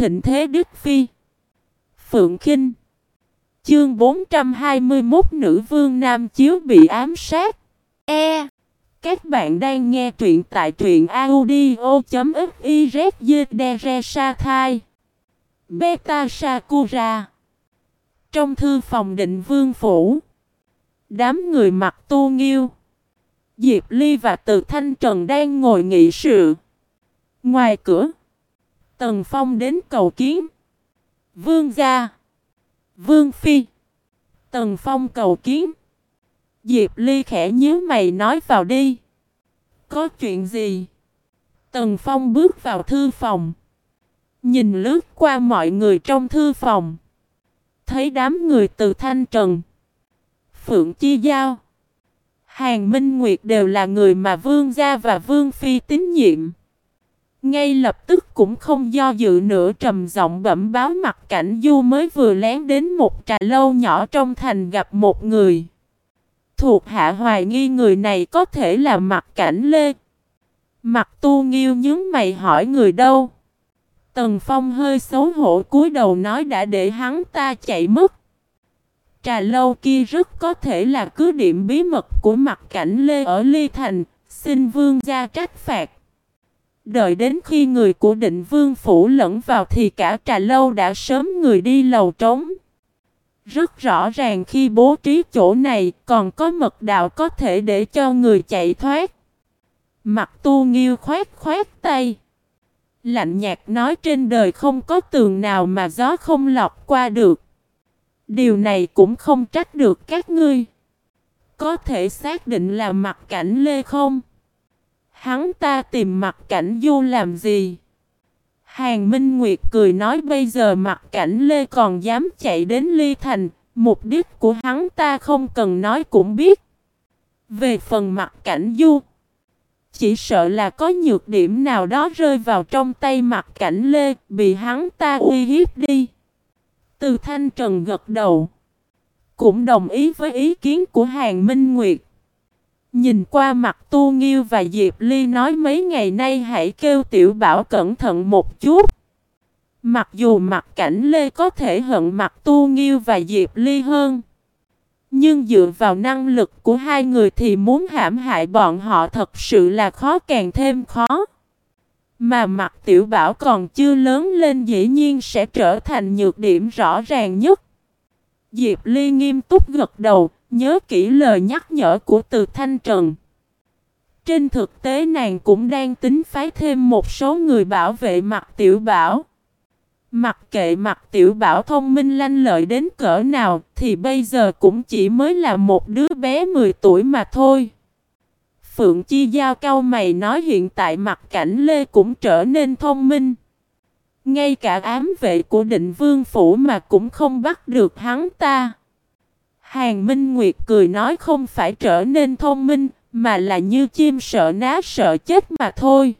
thịnh thế Đức Phi. Phượng Kinh. Chương 421 Nữ vương Nam Chiếu bị ám sát. E. Các bạn đang nghe truyện tại truyện audio.xyz sa thai. Beta Sakura. Trong thư phòng định vương phủ, Đám người mặc tu nghiêu, Diệp Ly và Từ Thanh Trần đang ngồi nghị sự. Ngoài cửa Tần Phong đến cầu kiến. Vương gia. Vương Phi. Tần Phong cầu kiến. Diệp Ly khẽ nhíu mày nói vào đi. Có chuyện gì? Tần Phong bước vào thư phòng. Nhìn lướt qua mọi người trong thư phòng. Thấy đám người từ Thanh Trần, Phượng Chi Giao, Hàng Minh Nguyệt đều là người mà Vương Gia và Vương Phi tín nhiệm ngay lập tức cũng không do dự nữa trầm giọng bẩm báo mặt cảnh du mới vừa lén đến một trà lâu nhỏ trong thành gặp một người. Thuộc hạ hoài nghi người này có thể là mặt cảnh lê. Mặt tu nghiêu nhướng mày hỏi người đâu. Tần Phong hơi xấu hổ cúi đầu nói đã để hắn ta chạy mất. Trà lâu kia rất có thể là cứ điểm bí mật của mặt cảnh Lê ở Ly Thành, xin vương gia trách phạt. Đợi đến khi người của định vương phủ lẫn vào thì cả trà lâu đã sớm người đi lầu trống. Rất rõ ràng khi bố trí chỗ này, còn có mật đạo có thể để cho người chạy thoát. Mặt tu nghiêu khoát khoát tay. Lạnh nhạt nói trên đời không có tường nào mà gió không lọt qua được. Điều này cũng không trách được các ngươi. Có thể xác định là mặt cảnh lê không? Hắn ta tìm mặt cảnh du làm gì? Hàng Minh Nguyệt cười nói bây giờ mặt cảnh Lê còn dám chạy đến Ly Thành, mục đích của hắn ta không cần nói cũng biết. Về phần mặt cảnh du, chỉ sợ là có nhược điểm nào đó rơi vào trong tay mặt cảnh Lê, bị hắn ta uy hiếp đi. Từ Thanh Trần gật đầu, cũng đồng ý với ý kiến của Hàng Minh Nguyệt. Nhìn qua mặt Tu Nghiêu và Diệp Ly nói mấy ngày nay hãy kêu Tiểu Bảo cẩn thận một chút. Mặc dù mặt cảnh Lê có thể hận mặt Tu Nghiêu và Diệp Ly hơn. Nhưng dựa vào năng lực của hai người thì muốn hãm hại bọn họ thật sự là khó càng thêm khó. Mà mặt tiểu bảo còn chưa lớn lên dĩ nhiên sẽ trở thành nhược điểm rõ ràng nhất. Diệp Ly nghiêm túc gật đầu, Nhớ kỹ lời nhắc nhở của từ Thanh Trần. Trên thực tế nàng cũng đang tính phái thêm một số người bảo vệ mặt tiểu bảo. Mặc kệ mặt tiểu bảo thông minh lanh lợi đến cỡ nào, thì bây giờ cũng chỉ mới là một đứa bé 10 tuổi mà thôi. Phượng Chi Giao cao mày nói hiện tại mặt cảnh Lê cũng trở nên thông minh. Ngay cả ám vệ của định vương phủ mà cũng không bắt được hắn ta. Hàng Minh Nguyệt cười nói không phải trở nên thông minh, mà là như chim sợ ná sợ chết mà thôi.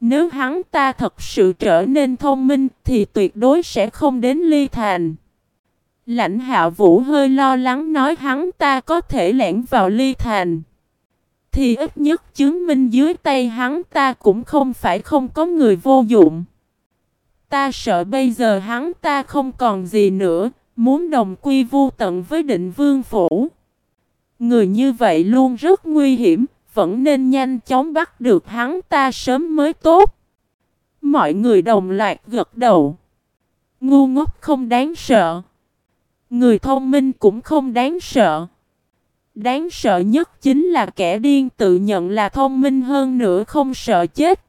Nếu hắn ta thật sự trở nên thông minh thì tuyệt đối sẽ không đến ly thành. Lãnh hạ vũ hơi lo lắng nói hắn ta có thể lẻn vào ly thành. Thì ít nhất chứng minh dưới tay hắn ta cũng không phải không có người vô dụng. Ta sợ bây giờ hắn ta không còn gì nữa, Muốn đồng quy vu tận với định vương phủ. Người như vậy luôn rất nguy hiểm, vẫn nên nhanh chóng bắt được hắn ta sớm mới tốt. Mọi người đồng loạt gật đầu. Ngu ngốc không đáng sợ. Người thông minh cũng không đáng sợ. Đáng sợ nhất chính là kẻ điên tự nhận là thông minh hơn nữa không sợ chết.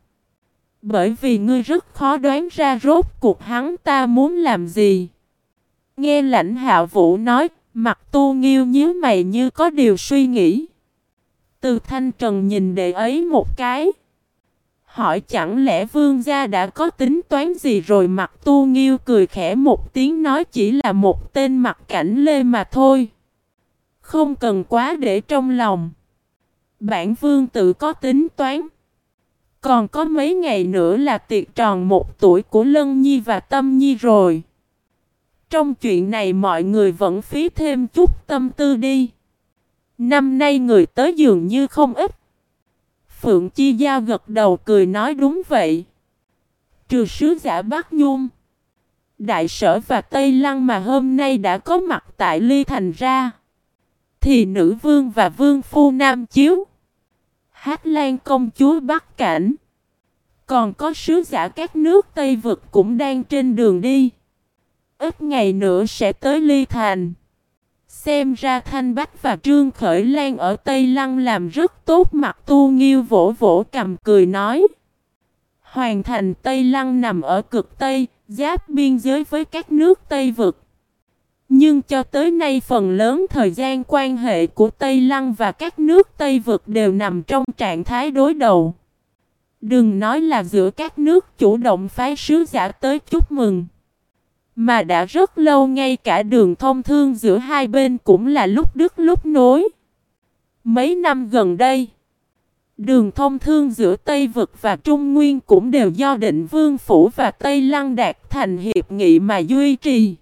Bởi vì ngươi rất khó đoán ra rốt cuộc hắn ta muốn làm gì. Nghe lãnh hạ vũ nói, mặt tu nghiêu nhíu mày như có điều suy nghĩ. Từ thanh trần nhìn đệ ấy một cái. Hỏi chẳng lẽ vương gia đã có tính toán gì rồi mặt tu nghiêu cười khẽ một tiếng nói chỉ là một tên mặt cảnh lê mà thôi. Không cần quá để trong lòng. Bản vương tự có tính toán. Còn có mấy ngày nữa là tiệc tròn một tuổi của Lân Nhi và Tâm Nhi rồi. Trong chuyện này mọi người vẫn phí thêm chút tâm tư đi. Năm nay người tới dường như không ít. Phượng Chi Giao gật đầu cười nói đúng vậy. Trừ sứ giả Bắc Nhung. Đại sở và Tây Lăng mà hôm nay đã có mặt tại Ly Thành ra. Thì nữ vương và vương phu Nam Chiếu. Hát Lan công chúa Bắc Cảnh. Còn có sứ giả các nước Tây Vực cũng đang trên đường đi. Ít ngày nữa sẽ tới Ly Thành. Xem ra Thanh Bách và Trương Khởi Lan ở Tây Lăng làm rất tốt mặt tu nghiêu vỗ vỗ cầm cười nói. Hoàng thành Tây Lăng nằm ở cực Tây, giáp biên giới với các nước Tây Vực. Nhưng cho tới nay phần lớn thời gian quan hệ của Tây Lăng và các nước Tây Vực đều nằm trong trạng thái đối đầu. Đừng nói là giữa các nước chủ động phái sứ giả tới chúc mừng. Mà đã rất lâu ngay cả đường thông thương giữa hai bên cũng là lúc đứt lúc nối. Mấy năm gần đây, đường thông thương giữa Tây Vực và Trung Nguyên cũng đều do định Vương Phủ và Tây Lăng đạt thành hiệp nghị mà duy trì.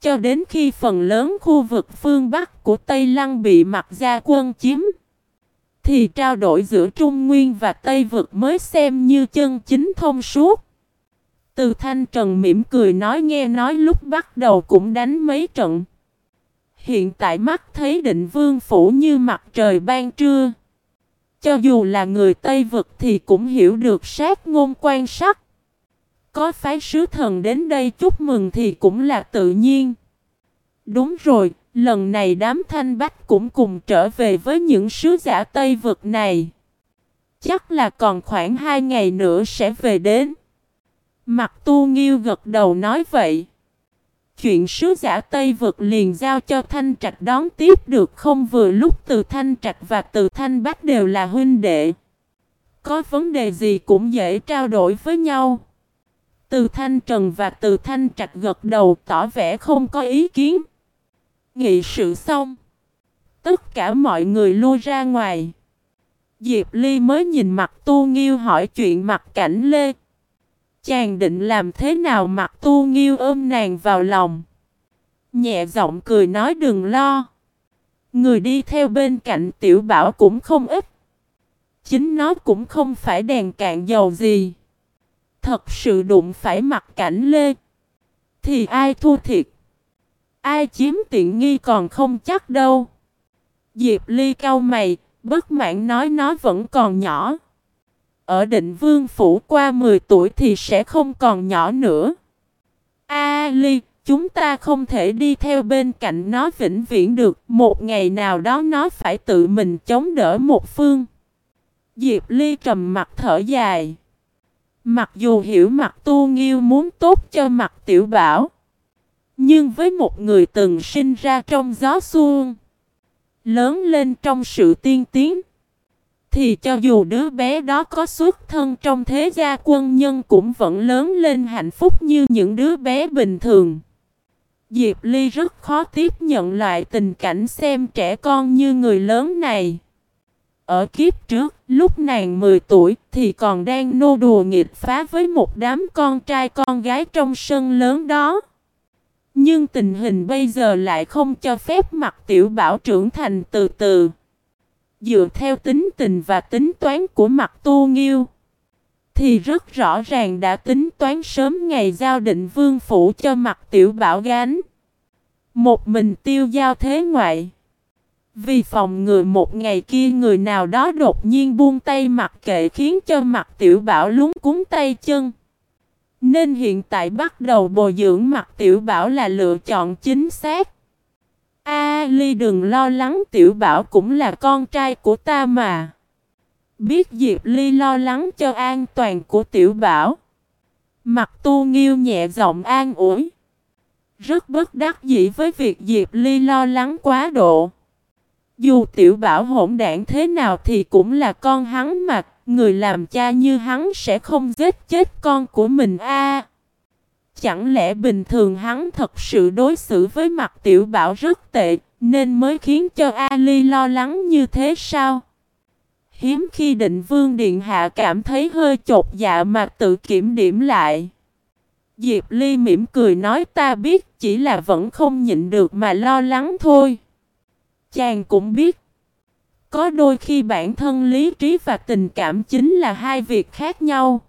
Cho đến khi phần lớn khu vực phương Bắc của Tây Lăng bị mặt gia quân chiếm, thì trao đổi giữa Trung Nguyên và Tây Vực mới xem như chân chính thông suốt. Từ Thanh Trần mỉm cười nói nghe nói lúc bắt đầu cũng đánh mấy trận. Hiện tại mắt thấy định vương phủ như mặt trời ban trưa. Cho dù là người Tây Vực thì cũng hiểu được sát ngôn quan sắc. Có phái sứ thần đến đây chúc mừng thì cũng là tự nhiên. Đúng rồi, lần này đám thanh bách cũng cùng trở về với những sứ giả Tây Vực này. Chắc là còn khoảng hai ngày nữa sẽ về đến. Mặt tu nghiêu gật đầu nói vậy. Chuyện sứ giả Tây Vực liền giao cho Thanh Trạch đón tiếp được không vừa lúc từ Thanh Trạch và từ Thanh Bắc đều là huynh đệ. Có vấn đề gì cũng dễ trao đổi với nhau. Từ Thanh Trần và từ Thanh Trạch gật đầu tỏ vẻ không có ý kiến. Nghị sự xong. Tất cả mọi người lui ra ngoài. Diệp Ly mới nhìn mặt tu nghiêu hỏi chuyện mặt cảnh Lê. Chàng định làm thế nào mặc tu nghiêu ôm nàng vào lòng. Nhẹ giọng cười nói đừng lo. Người đi theo bên cạnh tiểu bảo cũng không ít. Chính nó cũng không phải đèn cạn dầu gì. Thật sự đụng phải mặt cảnh lê. Thì ai thua thiệt? Ai chiếm tiện nghi còn không chắc đâu. Diệp Ly cau mày, bất mãn nói nó vẫn còn nhỏ. Ở định vương phủ qua 10 tuổi thì sẽ không còn nhỏ nữa. A Ly, chúng ta không thể đi theo bên cạnh nó vĩnh viễn được. Một ngày nào đó nó phải tự mình chống đỡ một phương. Diệp Ly trầm mặt thở dài. Mặc dù hiểu mặt tu nghiêu muốn tốt cho mặt tiểu bảo. Nhưng với một người từng sinh ra trong gió xuông. Lớn lên trong sự tiên tiến. Thì cho dù đứa bé đó có xuất thân trong thế gia quân nhân cũng vẫn lớn lên hạnh phúc như những đứa bé bình thường. Diệp Ly rất khó tiếp nhận loại tình cảnh xem trẻ con như người lớn này. Ở kiếp trước, lúc nàng 10 tuổi thì còn đang nô đùa nghịch phá với một đám con trai con gái trong sân lớn đó. Nhưng tình hình bây giờ lại không cho phép mặt tiểu bảo trưởng thành từ từ. Dựa theo tính tình và tính toán của mặt tu nghiêu, Thì rất rõ ràng đã tính toán sớm ngày giao định vương phủ cho mặt tiểu bảo gánh. Một mình tiêu giao thế ngoại. Vì phòng ngừa một ngày kia người nào đó đột nhiên buông tay mặc kệ khiến cho mặt tiểu bảo lúng cúng tay chân. Nên hiện tại bắt đầu bồi dưỡng mặt tiểu bảo là lựa chọn chính xác. A Ly đừng lo lắng tiểu bảo cũng là con trai của ta mà. Biết Diệp Ly lo lắng cho an toàn của tiểu bảo. Mặt tu nghiêu nhẹ giọng an ủi. Rất bất đắc dĩ với việc Diệp Ly lo lắng quá độ. Dù tiểu bảo hỗn đảng thế nào thì cũng là con hắn mà, người làm cha như hắn sẽ không giết chết con của mình a. Chẳng lẽ bình thường hắn thật sự đối xử với mặt tiểu bảo rất tệ, nên mới khiến cho Ali lo lắng như thế sao? Hiếm khi định vương điện hạ cảm thấy hơi chột dạ mà tự kiểm điểm lại. Diệp Ly mỉm cười nói ta biết chỉ là vẫn không nhịn được mà lo lắng thôi. Chàng cũng biết. Có đôi khi bản thân lý trí và tình cảm chính là hai việc khác nhau.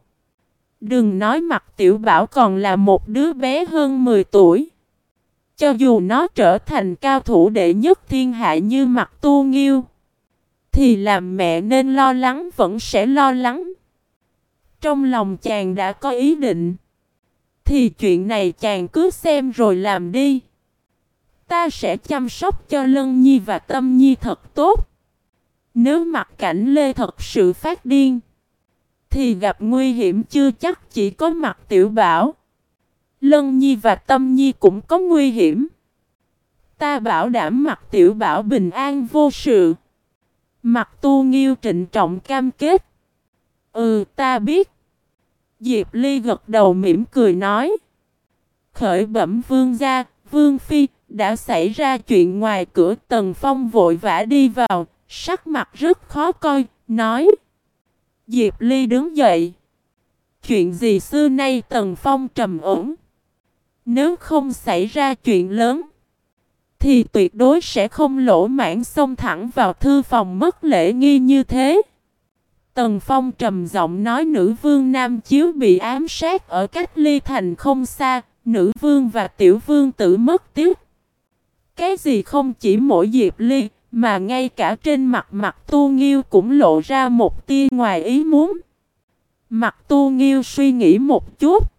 Đừng nói mặt tiểu bảo còn là một đứa bé hơn 10 tuổi. Cho dù nó trở thành cao thủ đệ nhất thiên hạ như mặt tu nghiêu. Thì làm mẹ nên lo lắng vẫn sẽ lo lắng. Trong lòng chàng đã có ý định. Thì chuyện này chàng cứ xem rồi làm đi. Ta sẽ chăm sóc cho Lân Nhi và Tâm Nhi thật tốt. Nếu mặt cảnh Lê thật sự phát điên. Thì gặp nguy hiểm chưa chắc chỉ có mặt tiểu bảo. Lân Nhi và Tâm Nhi cũng có nguy hiểm. Ta bảo đảm mặt tiểu bảo bình an vô sự. Mặt tu nghiêu trịnh trọng cam kết. Ừ ta biết. Diệp Ly gật đầu mỉm cười nói. Khởi bẩm vương gia, vương phi, đã xảy ra chuyện ngoài cửa tần phong vội vã đi vào, sắc mặt rất khó coi, nói. Diệp Ly đứng dậy. Chuyện gì xưa nay tần phong trầm ổn. Nếu không xảy ra chuyện lớn, thì tuyệt đối sẽ không lỗ mãn xông thẳng vào thư phòng mất lễ nghi như thế. Tần Phong trầm giọng nói nữ vương Nam Chiếu bị ám sát ở cách ly thành không xa, nữ vương và tiểu vương tử mất tiếc. Cái gì không chỉ mỗi Diệp Ly, mà ngay cả trên mặt mặt tu nghiêu cũng lộ ra một tia ngoài ý muốn. Mặt tu nghiêu suy nghĩ một chút.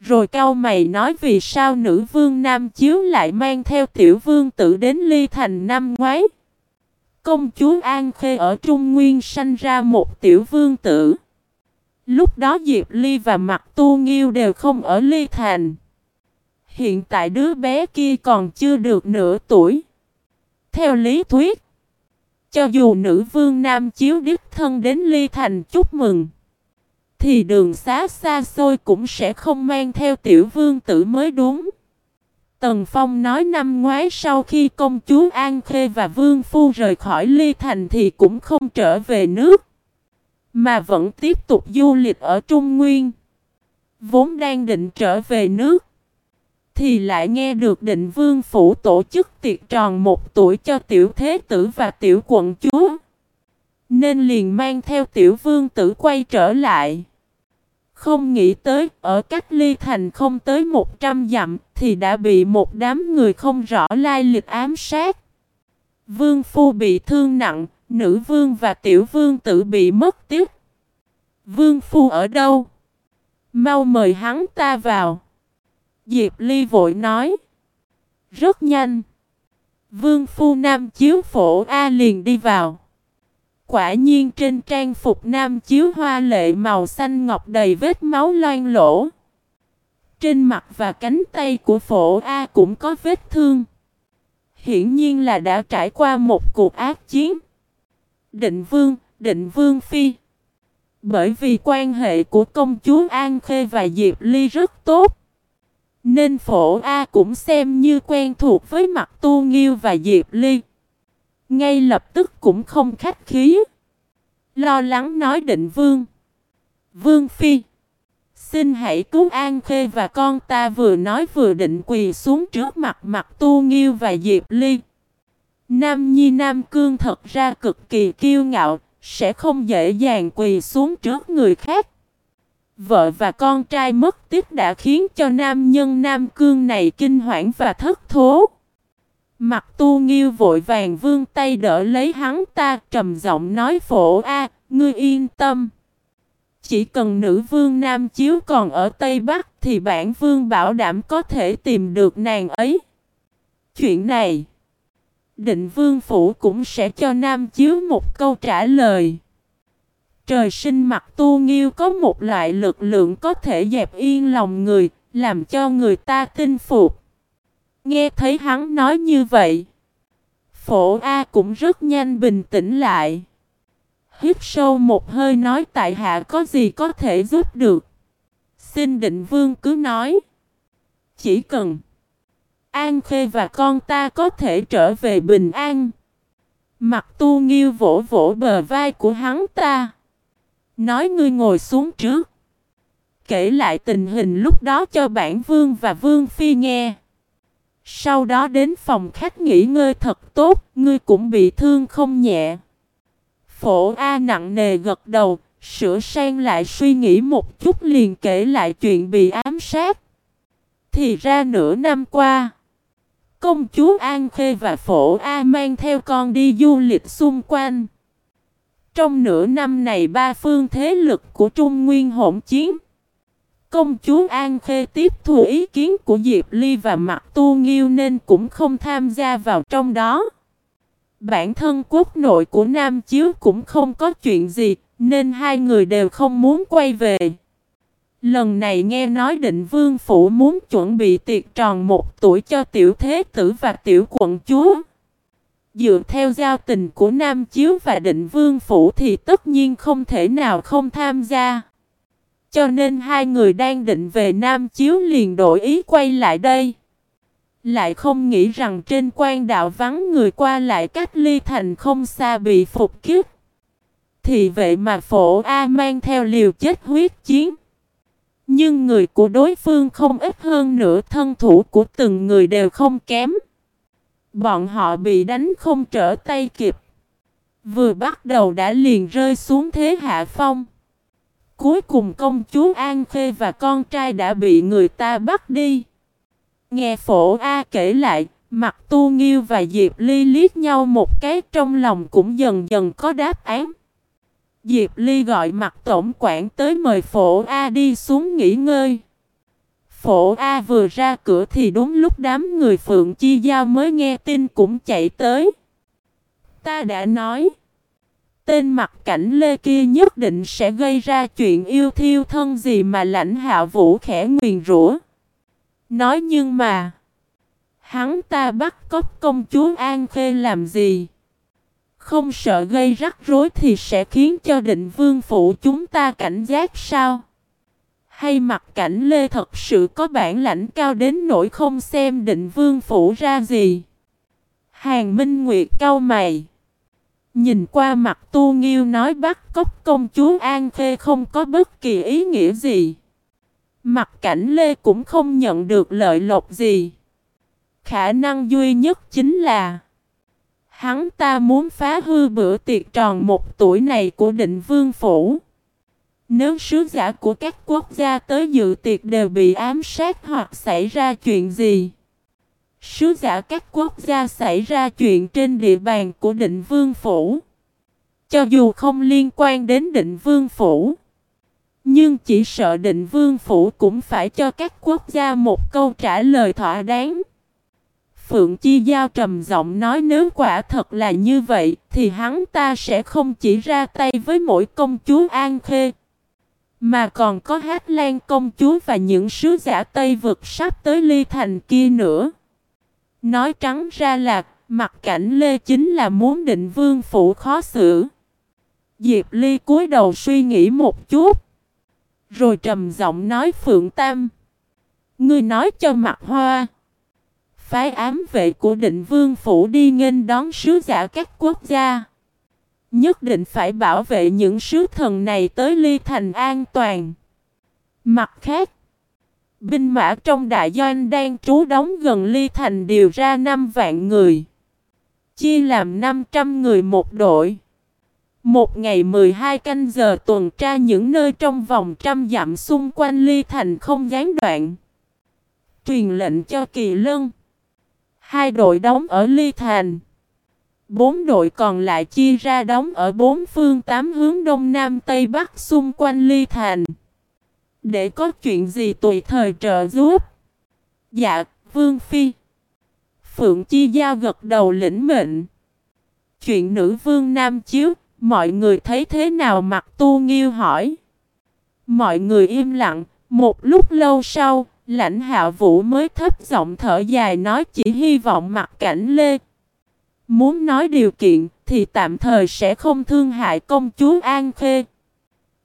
Rồi cau mày nói vì sao nữ vương Nam Chiếu lại mang theo tiểu vương tử đến ly thành năm ngoái. Công chúa An Khê ở Trung Nguyên sanh ra một tiểu vương tử. Lúc đó Diệp Ly và Mặt Tu Nghiêu đều không ở Ly Thành. Hiện tại đứa bé kia còn chưa được nửa tuổi. Theo lý thuyết, cho dù nữ vương Nam Chiếu đích thân đến Ly Thành chúc mừng, thì đường xá xa xôi cũng sẽ không mang theo tiểu vương tử mới đúng. Tần Phong nói năm ngoái sau khi công chúa An Khê và Vương Phu rời khỏi Ly Thành thì cũng không trở về nước. Mà vẫn tiếp tục du lịch ở Trung Nguyên. Vốn đang định trở về nước. Thì lại nghe được định vương phủ tổ chức tiệc tròn một tuổi cho tiểu thế tử và tiểu quận chúa. Nên liền mang theo tiểu vương tử quay trở lại. Không nghĩ tới, ở cách ly thành không tới 100 dặm, thì đã bị một đám người không rõ lai lịch ám sát. Vương phu bị thương nặng, nữ vương và tiểu vương tử bị mất tiếc. Vương phu ở đâu? Mau mời hắn ta vào. Diệp Ly vội nói. Rất nhanh. Vương phu nam chiếu phổ A liền đi vào. Quả nhiên trên trang phục nam chiếu hoa lệ màu xanh ngọc đầy vết máu loang lỗ. Trên mặt và cánh tay của phổ A cũng có vết thương. Hiển nhiên là đã trải qua một cuộc ác chiến. Định vương, định vương phi. Bởi vì quan hệ của công chúa An Khê và Diệp Ly rất tốt. Nên phổ A cũng xem như quen thuộc với mặt tu nghiêu và Diệp Ly. Ngay lập tức cũng không khách khí. Lo lắng nói định vương. Vương Phi. Xin hãy cứu An Khê và con ta vừa nói vừa định quỳ xuống trước mặt mặt tu nghiêu và Diệp Ly. Nam Nhi Nam Cương thật ra cực kỳ kiêu ngạo, sẽ không dễ dàng quỳ xuống trước người khác. Vợ và con trai mất tích đã khiến cho nam nhân Nam Cương này kinh hoảng và thất thố. Mặt tu nghiêu vội vàng vương tay đỡ lấy hắn ta trầm giọng nói phổ a ngươi yên tâm. Chỉ cần nữ vương Nam Chiếu còn ở Tây Bắc thì bản vương bảo đảm có thể tìm được nàng ấy. Chuyện này, định vương phủ cũng sẽ cho Nam Chiếu một câu trả lời. Trời sinh mặt tu nghiêu có một loại lực lượng có thể dẹp yên lòng người, làm cho người ta tin phục. Nghe thấy hắn nói như vậy, phổ A cũng rất nhanh bình tĩnh lại. Hít sâu một hơi nói tại hạ có gì có thể giúp được. Xin định vương cứ nói. Chỉ cần An Khê và con ta có thể trở về bình an. Mặt tu nghiêu vỗ vỗ bờ vai của hắn ta. Nói ngươi ngồi xuống trước. Kể lại tình hình lúc đó cho bản vương và vương phi nghe. Sau đó đến phòng khách nghỉ ngơi thật tốt, ngươi cũng bị thương không nhẹ. Phổ A nặng nề gật đầu, Sửa sang lại suy nghĩ một chút liền kể lại chuyện bị ám sát. Thì ra nửa năm qua, công chúa An Khê và Phổ A mang theo con đi du lịch xung quanh. Trong nửa năm này ba phương thế lực của Trung Nguyên hỗn chiến. Công chúa An Khê tiếp thu ý kiến của Diệp Ly và Mặt Tu Nghiêu nên cũng không tham gia vào trong đó. Bản thân quốc nội của Nam Chiếu cũng không có chuyện gì, nên hai người đều không muốn quay về. Lần này nghe nói định vương phủ muốn chuẩn bị tiệc tròn một tuổi cho tiểu thế tử và tiểu quận chúa. Dựa theo giao tình của Nam Chiếu và định vương phủ thì tất nhiên không thể nào không tham gia. Cho nên hai người đang định về Nam Chiếu liền đổi ý quay lại đây. Lại không nghĩ rằng trên quan đạo vắng người qua lại cách ly thành không xa bị phục kiếp. Thì vậy mà phổ A mang theo liều chết huyết chiến. Nhưng người của đối phương không ít hơn nữa thân thủ của từng người đều không kém. Bọn họ bị đánh không trở tay kịp. Vừa bắt đầu đã liền rơi xuống thế hạ phong. Cuối cùng công chúa An Khê và con trai đã bị người ta bắt đi. Nghe phổ A kể lại, mặt tu nghiêu và Diệp Ly liếc nhau một cái trong lòng cũng dần dần có đáp án. Diệp Ly gọi mặt tổng quản tới mời phổ A đi xuống nghỉ ngơi. Phổ A vừa ra cửa thì đúng lúc đám người Phượng Chi Giao mới nghe tin cũng chạy tới. Ta đã nói. Tên mặt cảnh lê kia nhất định sẽ gây ra chuyện yêu thiêu thân gì mà lãnh hạ vũ khẽ nguyền rủa. Nói nhưng mà. Hắn ta bắt cóc công chúa An Khê làm gì? Không sợ gây rắc rối thì sẽ khiến cho định vương phụ chúng ta cảnh giác sao? Hay mặt cảnh Lê thật sự có bản lãnh cao đến nỗi không xem định vương phủ ra gì? Hàng Minh Nguyệt cau mày. Nhìn qua mặt tu nghiêu nói bắt cóc công chúa An Khê không có bất kỳ ý nghĩa gì. Mặt cảnh Lê cũng không nhận được lợi lộc gì. Khả năng duy nhất chính là Hắn ta muốn phá hư bữa tiệc tròn một tuổi này của định vương phủ. Nếu sứ giả của các quốc gia tới dự tiệc đều bị ám sát hoặc xảy ra chuyện gì. Sứ giả các quốc gia xảy ra chuyện trên địa bàn của định vương phủ. Cho dù không liên quan đến định vương phủ. Nhưng chỉ sợ định vương phủ cũng phải cho các quốc gia một câu trả lời thỏa đáng. Phượng Chi Giao trầm giọng nói nếu quả thật là như vậy thì hắn ta sẽ không chỉ ra tay với mỗi công chúa An Khê. Mà còn có Hát Lan công chúa và những sứ giả Tây vực sắp tới ly thành kia nữa. Nói trắng ra là, mặt cảnh Lê chính là muốn định vương phủ khó xử. Diệp Ly cúi đầu suy nghĩ một chút. Rồi trầm giọng nói Phượng Tam. Ngươi nói cho mặt hoa, phái ám vệ của định vương phủ đi nghênh đón sứ giả các quốc gia. Nhất định phải bảo vệ những sứ thần này tới ly thành an toàn. Mặt khác, binh mã trong đại doanh đang trú đóng gần ly thành điều ra 5 vạn người. Chia làm 500 người một đội. Một ngày 12 canh giờ tuần tra những nơi trong vòng trăm dặm xung quanh ly thành không gián đoạn. Truyền lệnh cho kỳ lân. Hai đội đóng ở Ly Thành. Bốn đội còn lại chia ra đóng ở bốn phương tám hướng đông nam tây bắc xung quanh Ly Thành. Để có chuyện gì tùy thời trợ giúp. Dạ, Vương Phi. Phượng Chi Giao gật đầu lĩnh mệnh. Chuyện nữ vương Nam Chiếu, mọi người thấy thế nào mặt tu nghiêu hỏi. Mọi người im lặng, một lúc lâu sau, Lãnh hạ vũ mới thấp giọng thở dài nói chỉ hy vọng mặt cảnh lê. Muốn nói điều kiện thì tạm thời sẽ không thương hại công chúa An Khê.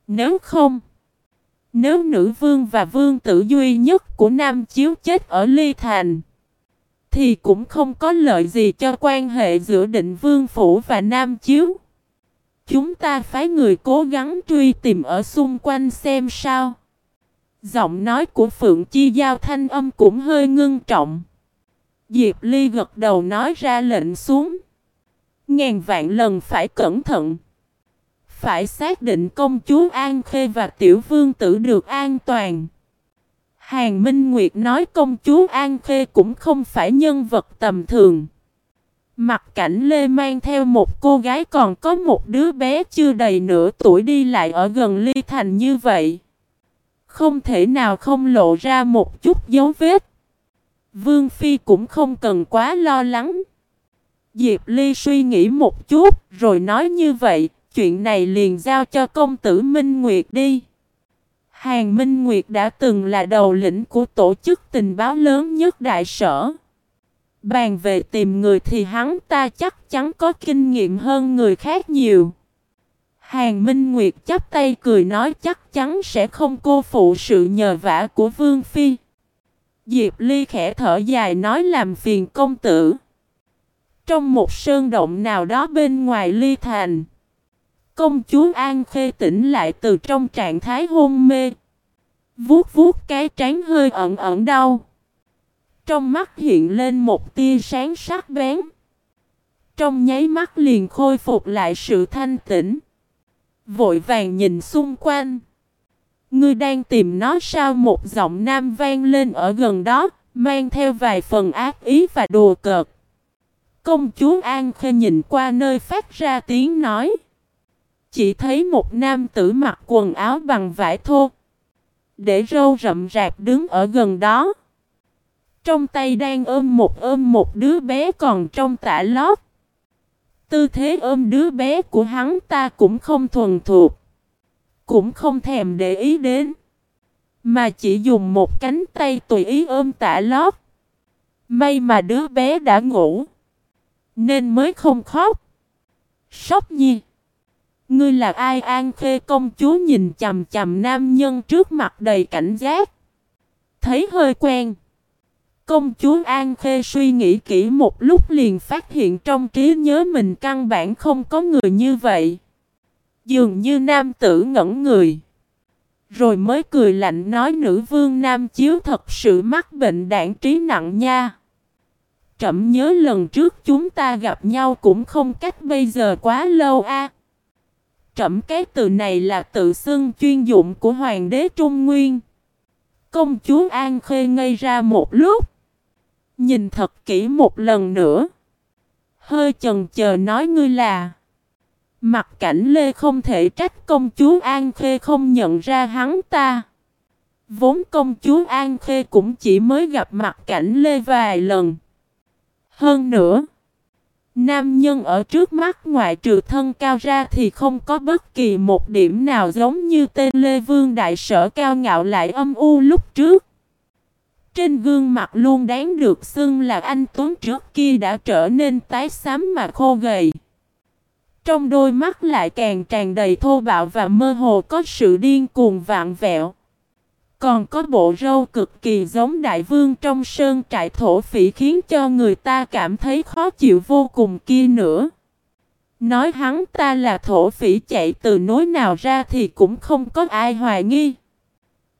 Nếu không, nếu nữ vương và vương tử duy nhất của Nam Chiếu chết ở Ly Thành, thì cũng không có lợi gì cho quan hệ giữa định vương phủ và Nam Chiếu. Chúng ta phái người cố gắng truy tìm ở xung quanh xem sao. Giọng nói của Phượng Chi Giao thanh âm cũng hơi ngưng trọng. Diệp Ly gật đầu nói ra lệnh xuống. Ngàn vạn lần phải cẩn thận. phải xác định công chúa An Khê và tiểu vương tử được an toàn. Hàng Minh Nguyệt nói công chúa An Khê cũng không phải nhân vật tầm thường. Mặt cảnh Lê mang theo một cô gái còn có một đứa bé chưa đầy nửa tuổi đi lại ở gần Ly Thành như vậy. Không thể nào không lộ ra một chút dấu vết. Vương Phi cũng không cần quá lo lắng. Diệp Ly suy nghĩ một chút rồi nói như vậy, chuyện này liền giao cho công tử Minh Nguyệt đi. Hàng Minh Nguyệt đã từng là đầu lĩnh của tổ chức tình báo lớn nhất đại sở. Bàn về tìm người thì hắn ta chắc chắn có kinh nghiệm hơn người khác nhiều. Hàng Minh Nguyệt chắp tay cười nói chắc chắn sẽ không cô phụ sự nhờ vả của Vương Phi. Diệp Ly khẽ thở dài nói làm phiền công tử. Trong một sơn động nào đó bên ngoài Ly Thành. Công chúa An Khê tỉnh lại từ trong trạng thái hôn mê. Vuốt vuốt cái trán hơi ẩn ẩn đau. Trong mắt hiện lên một tia sáng sắc bén. Trong nháy mắt liền khôi phục lại sự thanh tĩnh. Vội vàng nhìn xung quanh. Ngươi đang tìm nó sao một giọng nam vang lên ở gần đó, mang theo vài phần ác ý và đùa cợt. Công chúa An Khê nhìn qua nơi phát ra tiếng nói. Chỉ thấy một nam tử mặc quần áo bằng vải thô. Để râu rậm rạp đứng ở gần đó. Trong tay đang ôm một ôm một đứa bé còn trong tả lót. Tư thế ôm đứa bé của hắn ta cũng không thuần thuộc. Cũng không thèm để ý đến. Mà chỉ dùng một cánh tay tùy ý ôm tả lót. May mà đứa bé đã ngủ. Nên mới không khóc. Sóc nhi. Ngươi là ai an khê công chúa nhìn chầm chầm nam nhân trước mặt đầy cảnh giác. Thấy hơi quen. Công chúa An Khê suy nghĩ kỹ một lúc liền phát hiện trong trí nhớ mình căn bản không có người như vậy. Dường như nam tử ngẩn người. Rồi mới cười lạnh nói nữ vương nam chiếu thật sự mắc bệnh đảng trí nặng nha. Trẫm nhớ lần trước chúng ta gặp nhau cũng không cách bây giờ quá lâu a. Trẫm cái từ này là tự xưng chuyên dụng của hoàng đế Trung Nguyên. Công chúa An Khê ngây ra một lúc. Nhìn thật kỹ một lần nữa. Hơi chần chờ nói ngươi là. Mặt cảnh Lê không thể trách công chúa An Khê không nhận ra hắn ta. Vốn công chúa An Khê cũng chỉ mới gặp mặt cảnh Lê vài lần. Hơn nữa, nam nhân ở trước mắt ngoại trừ thân cao ra thì không có bất kỳ một điểm nào giống như tên Lê Vương Đại Sở cao ngạo lại âm u lúc trước. Trên gương mặt luôn đáng được xưng là anh Tuấn trước kia đã trở nên tái xám mà khô gầy. Trong đôi mắt lại càng tràn đầy thô bạo và mơ hồ có sự điên cuồng vạn vẹo. Còn có bộ râu cực kỳ giống đại vương trong sơn trại thổ phỉ khiến cho người ta cảm thấy khó chịu vô cùng kia nữa. Nói hắn ta là thổ phỉ chạy từ nối nào ra thì cũng không có ai hoài nghi.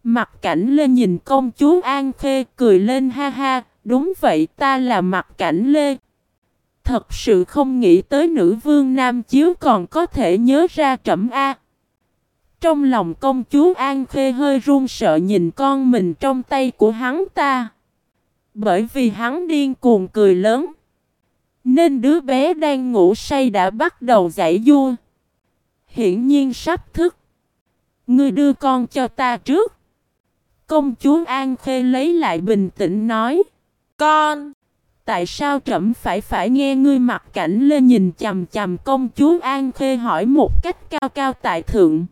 Mặt cảnh Lê nhìn công chúa An Khê cười lên ha ha, đúng vậy ta là mặt cảnh Lê. Thật sự không nghĩ tới nữ vương Nam Chiếu còn có thể nhớ ra trẩm A. Trong lòng công chúa An Khê hơi run sợ nhìn con mình trong tay của hắn ta. Bởi vì hắn điên cuồng cười lớn. Nên đứa bé đang ngủ say đã bắt đầu giải vua. Hiển nhiên sắp thức. Ngươi đưa con cho ta trước. Công chúa An Khê lấy lại bình tĩnh nói. Con! Tại sao trẫm phải phải nghe ngươi mặt cảnh lên nhìn chầm chầm công chúa An Khê hỏi một cách cao cao tại thượng.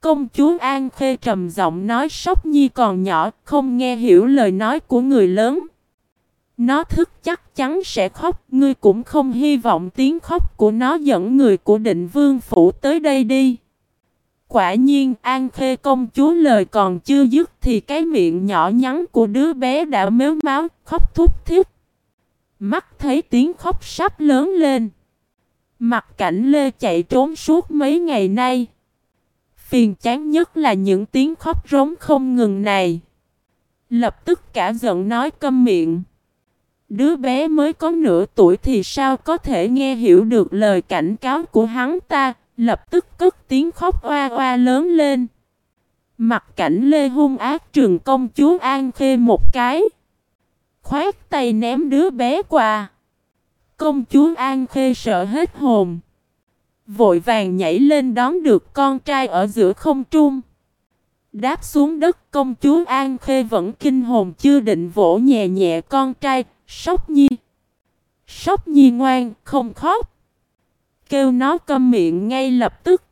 Công chúa An Khê trầm giọng nói sóc nhi còn nhỏ, không nghe hiểu lời nói của người lớn. Nó thức chắc chắn sẽ khóc, ngươi cũng không hy vọng tiếng khóc của nó dẫn người của định vương phủ tới đây đi. Quả nhiên An Khê công chúa lời còn chưa dứt thì cái miệng nhỏ nhắn của đứa bé đã méo máu, khóc thúc thiết. Mắt thấy tiếng khóc sắp lớn lên. Mặt cảnh Lê chạy trốn suốt mấy ngày nay. Phiền chán nhất là những tiếng khóc rống không ngừng này. Lập tức cả giận nói câm miệng. Đứa bé mới có nửa tuổi thì sao có thể nghe hiểu được lời cảnh cáo của hắn ta, Lập tức cất tiếng khóc oa oa lớn lên. Mặt cảnh Lê hung ác trường công chúa An Khê một cái. Khoát tay ném đứa bé qua. Công chúa An Khê sợ hết hồn. Vội vàng nhảy lên đón được con trai ở giữa không trung. Đáp xuống đất công chúa An Khê vẫn kinh hồn chưa định vỗ nhẹ nhẹ con trai, sóc nhi. Sóc nhi ngoan, không khóc. Kêu nó câm miệng ngay lập tức.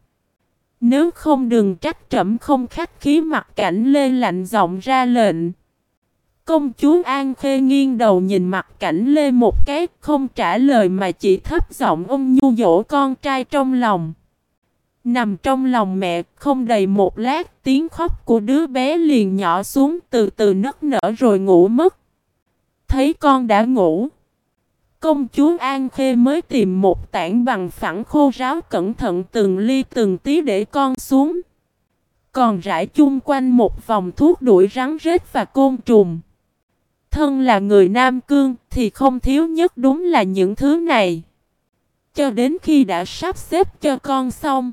Nếu không đừng trách trẫm không khách khí mặt cảnh lê lạnh giọng ra lệnh. Công chúa An Khê nghiêng đầu nhìn mặt cảnh lê một cái, không trả lời mà chỉ thấp giọng ôm nhu dỗ con trai trong lòng. Nằm trong lòng mẹ, không đầy một lát, tiếng khóc của đứa bé liền nhỏ xuống, từ từ nức nở rồi ngủ mất. Thấy con đã ngủ. Công chúa An Khê mới tìm một tảng bằng phẳng khô ráo cẩn thận từng ly từng tí để con xuống. Còn rải chung quanh một vòng thuốc đuổi rắn rết và côn trùng. Thân là người Nam Cương thì không thiếu nhất đúng là những thứ này. Cho đến khi đã sắp xếp cho con xong.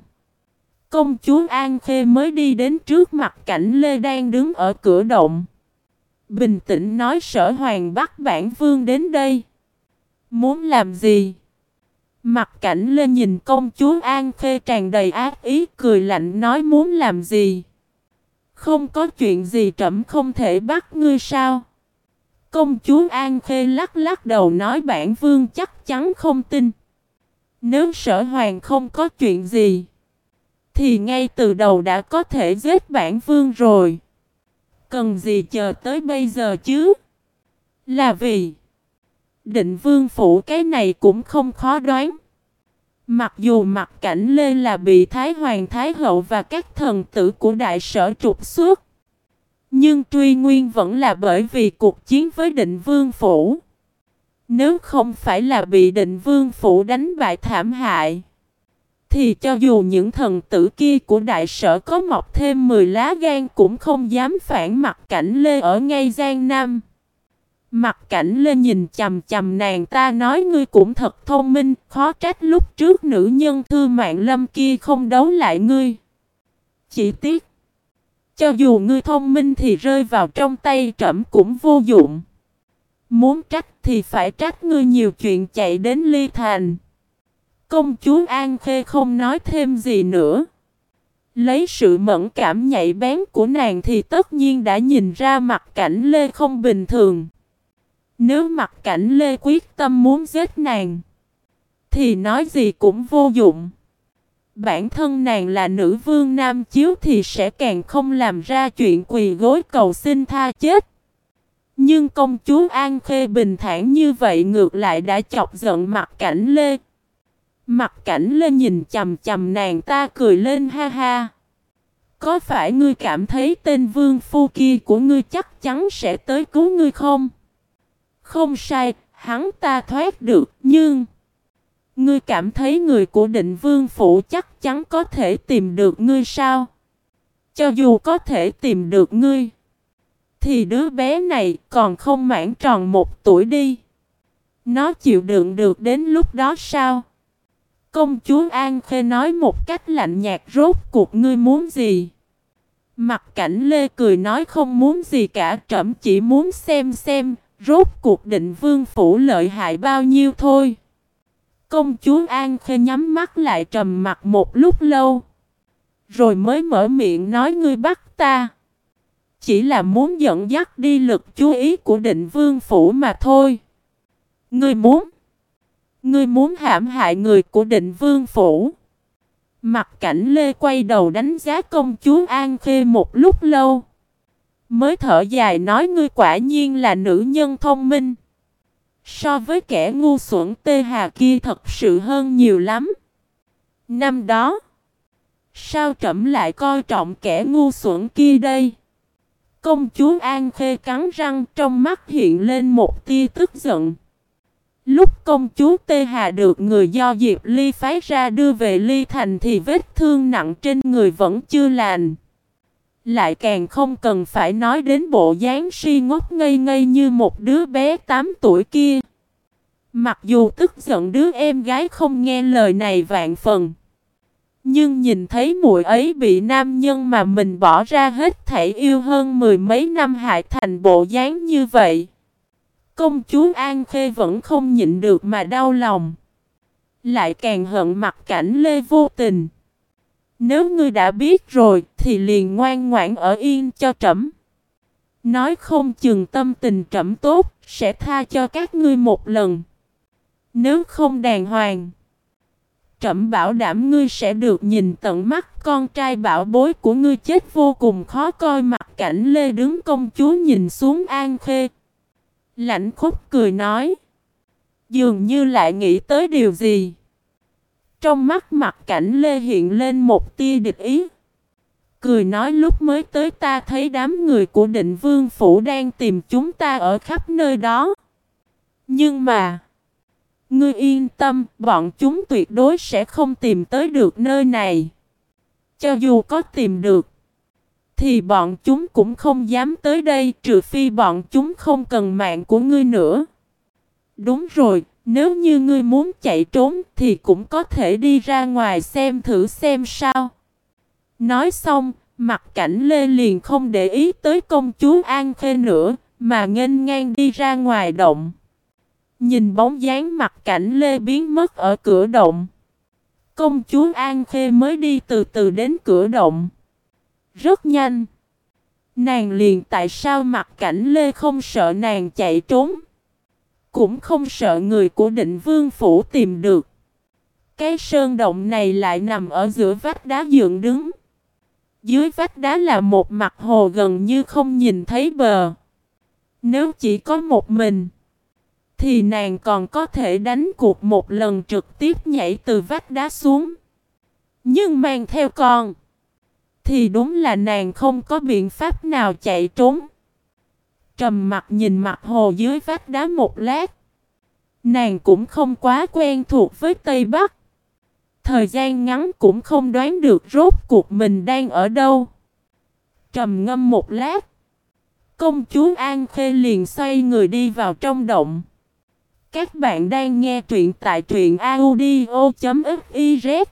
Công chúa An Khê mới đi đến trước mặt cảnh Lê đang đứng ở cửa động. Bình tĩnh nói, sở hoàng bắt bản vương đến đây. Muốn làm gì? Mặt cảnh lê nhìn công chúa An Khê tràn đầy ác ý, cười lạnh nói, muốn làm gì? Không có chuyện gì trẫm không thể bắt ngươi sao? Công chúa An Khê lắc lắc đầu nói bản vương chắc chắn không tin. Nếu sở hoàng không có chuyện gì, thì ngay từ đầu đã có thể giết bản vương rồi. Cần gì chờ tới bây giờ chứ? Là vì định vương phủ cái này cũng không khó đoán. Mặc dù mặt cảnh Lê là bị Thái Hoàng Thái Hậu và các thần tử của đại sở trục xuất. Nhưng truy nguyên vẫn là bởi vì cuộc chiến với định vương phủ. Nếu không phải là bị định vương phủ đánh bại thảm hại. Thì cho dù những thần tử kia của đại sở có mọc thêm 10 lá gan cũng không dám phản mặt cảnh Lê ở ngay Giang Nam. Mặt cảnh lê nhìn chầm chầm nàng ta nói ngươi cũng thật thông minh, khó trách lúc trước nữ nhân thư mạng lâm kia không đấu lại ngươi. Chỉ tiếc, cho dù ngươi thông minh thì rơi vào trong tay trẫm cũng vô dụng. Muốn trách thì phải trách ngươi nhiều chuyện chạy đến ly thành. Công chúa An Khê không nói thêm gì nữa. Lấy sự mẫn cảm nhạy bén của nàng thì tất nhiên đã nhìn ra mặt cảnh Lê không bình thường. Nếu mặt cảnh Lê quyết tâm muốn giết nàng, thì nói gì cũng vô dụng. Bản thân nàng là nữ vương nam chiếu thì sẽ càng không làm ra chuyện quỳ gối cầu xin tha chết. Nhưng công chúa An Khê bình thản như vậy ngược lại đã chọc giận mặt cảnh Lê. Mặt cảnh Lê nhìn chầm chầm nàng ta cười lên ha ha. Có phải ngươi cảm thấy tên vương phu kia của ngươi chắc chắn sẽ tới cứu ngươi không? Không sai, hắn ta thoát được, nhưng... Ngươi cảm thấy người của định vương phủ chắc chắn có thể tìm được ngươi sao? Cho dù có thể tìm được ngươi, thì đứa bé này còn không mãn tròn một tuổi đi. Nó chịu đựng được đến lúc đó sao? Công chúa An Khê nói một cách lạnh nhạt rốt cuộc ngươi muốn gì? Mặt cảnh Lê cười nói không muốn gì cả trẫm chỉ muốn xem xem Rốt cuộc định vương phủ lợi hại bao nhiêu thôi. Công chúa An Khê nhắm mắt lại trầm mặt một lúc lâu. Rồi mới mở miệng nói, ngươi bắt ta. Chỉ là muốn dẫn dắt đi lực chú ý của định vương phủ mà thôi. Ngươi muốn. Ngươi muốn hãm hại người của định vương phủ. Mặt cảnh Lê quay đầu đánh giá công chúa An Khê một lúc lâu. Mới thở dài nói, ngươi quả nhiên là nữ nhân thông minh. So với kẻ ngu xuẩn tê hà kia thật sự hơn nhiều lắm. Năm đó, sao trẫm lại coi trọng kẻ ngu xuẩn kia đây? Công chúa An Khê cắn răng trong mắt hiện lên một tia tức giận. Lúc công chúa Tê Hà được người do Diệp Ly phái ra đưa về Ly Thành thì vết thương nặng trên người vẫn chưa lành. Lại càng không cần phải nói đến bộ dáng si ngốc ngây ngây như một đứa bé 8 tuổi kia. Mặc dù tức giận đứa em gái không nghe lời này vạn phần. Nhưng nhìn thấy muội ấy bị nam nhân mà mình bỏ ra hết thảy yêu hơn mười mấy năm hại thành bộ dáng như vậy. Công chúa An Khê vẫn không nhịn được mà đau lòng. Lại càng hận mặt cảnh Lê vô tình. Nếu ngươi đã biết rồi, thì liền ngoan ngoãn ở yên cho trẫm. Nói không chừng tâm tình trẫm tốt, sẽ tha cho các ngươi một lần. Nếu không đàng hoàng, Trẫm bảo đảm ngươi sẽ được nhìn tận mắt, con trai bảo bối của ngươi chết vô cùng khó coi mặt cảnh Lê đứng công chúa nhìn xuống An Khê. Lạnh khúc cười nói. Dường như lại nghĩ tới điều gì. Trong mắt mặt cảnh Lê hiện lên một tia địch ý. Cười nói lúc mới tới ta thấy đám người của định vương phủ đang tìm chúng ta ở khắp nơi đó. Nhưng mà... Ngươi yên tâm, bọn chúng tuyệt đối sẽ không tìm tới được nơi này. Cho dù có tìm được, thì bọn chúng cũng không dám tới đây trừ phi bọn chúng không cần mạng của ngươi nữa. Đúng rồi, nếu như ngươi muốn chạy trốn thì cũng có thể đi ra ngoài xem thử xem sao. Nói xong, mặt cảnh Lê liền không để ý tới công chúa An Khê nữa, mà nghênh ngang đi ra ngoài động. Nhìn bóng dáng mặt cảnh Lê biến mất ở cửa động. Công chúa An Khê mới đi từ từ đến cửa động. Rất nhanh. Nàng liền tại sao mặt cảnh Lê không sợ nàng chạy trốn. Cũng không sợ người của định vương phủ tìm được. Cái sơn động này lại nằm ở giữa vách đá dựng đứng. Dưới vách đá là một mặt hồ gần như không nhìn thấy bờ. Nếu chỉ có một mình thì nàng còn có thể đánh cuộc một lần trực tiếp nhảy từ vách đá xuống. Nhưng mang theo con, thì đúng là nàng không có biện pháp nào chạy trốn. Trầm mặt nhìn mặt hồ dưới vách đá một lát. Nàng cũng không quá quen thuộc với Tây Bắc. Thời gian ngắn cũng không đoán được rốt cuộc mình đang ở đâu. Trầm ngâm một lát. Công chúa An Khê liền xoay người đi vào trong động. Các bạn đang nghe truyện tại truyện audio.fif